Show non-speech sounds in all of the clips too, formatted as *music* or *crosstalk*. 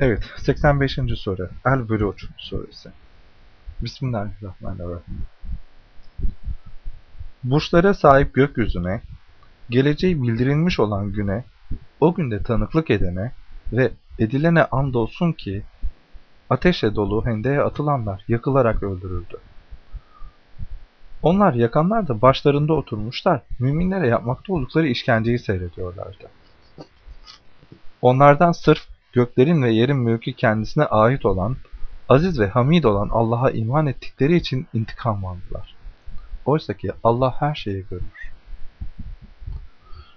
Evet, 85. soru. El-Buruç suresi. Bismillahirrahmanirrahim. Burçlara sahip gökyüzüne, geleceği bildirilmiş olan güne, o günde tanıklık edene ve edilene andolsun ki, ateşle dolu hendeye atılanlar yakılarak öldürüldü. Onlar yakanlar da başlarında oturmuşlar, müminlere yapmakta oldukları işkenceyi seyrediyorlardı. Onlardan sırf göklerin ve yerin mülkü kendisine ait olan, aziz ve hamid olan Allah'a iman ettikleri için intikam aldılar. Oysa ki Allah her şeyi görür.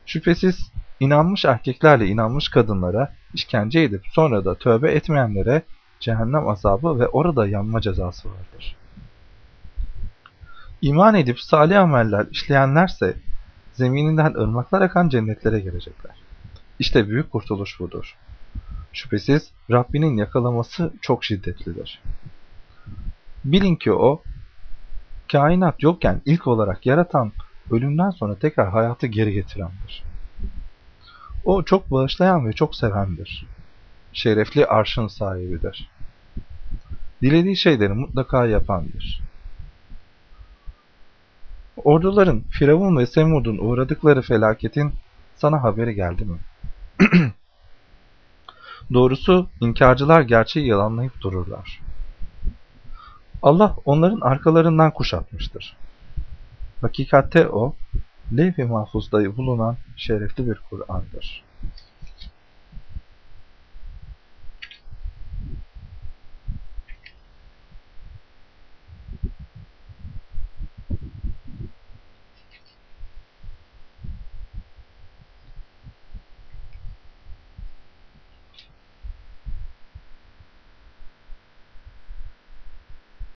Şüphesiz inanmış erkeklerle inanmış kadınlara işkence edip sonra da tövbe etmeyenlere cehennem azabı ve orada yanma cezası vardır. İman edip salih ameller işleyenlerse zemininden ırmaklar akan cennetlere gelecekler. İşte büyük kurtuluş budur. Şüphesiz Rabbinin yakalaması çok şiddetlidir. Bilin ki o, kainat yokken ilk olarak yaratan, ölümden sonra tekrar hayatı geri getirendir. O çok bağışlayan ve çok sevendir. Şerefli arşın sahibidir. Dilediği şeyleri mutlaka yapandır. Orduların Firavun ve Semud'un uğradıkları felaketin sana haberi geldi mi? *clears throat* Doğrusu inkarcılar gerçeği yalanlayıp dururlar. Allah onların arkalarından kuşatmıştır. Hakikatte o, levh-i mahfuzda bulunan şerefli bir Kur'an'dır.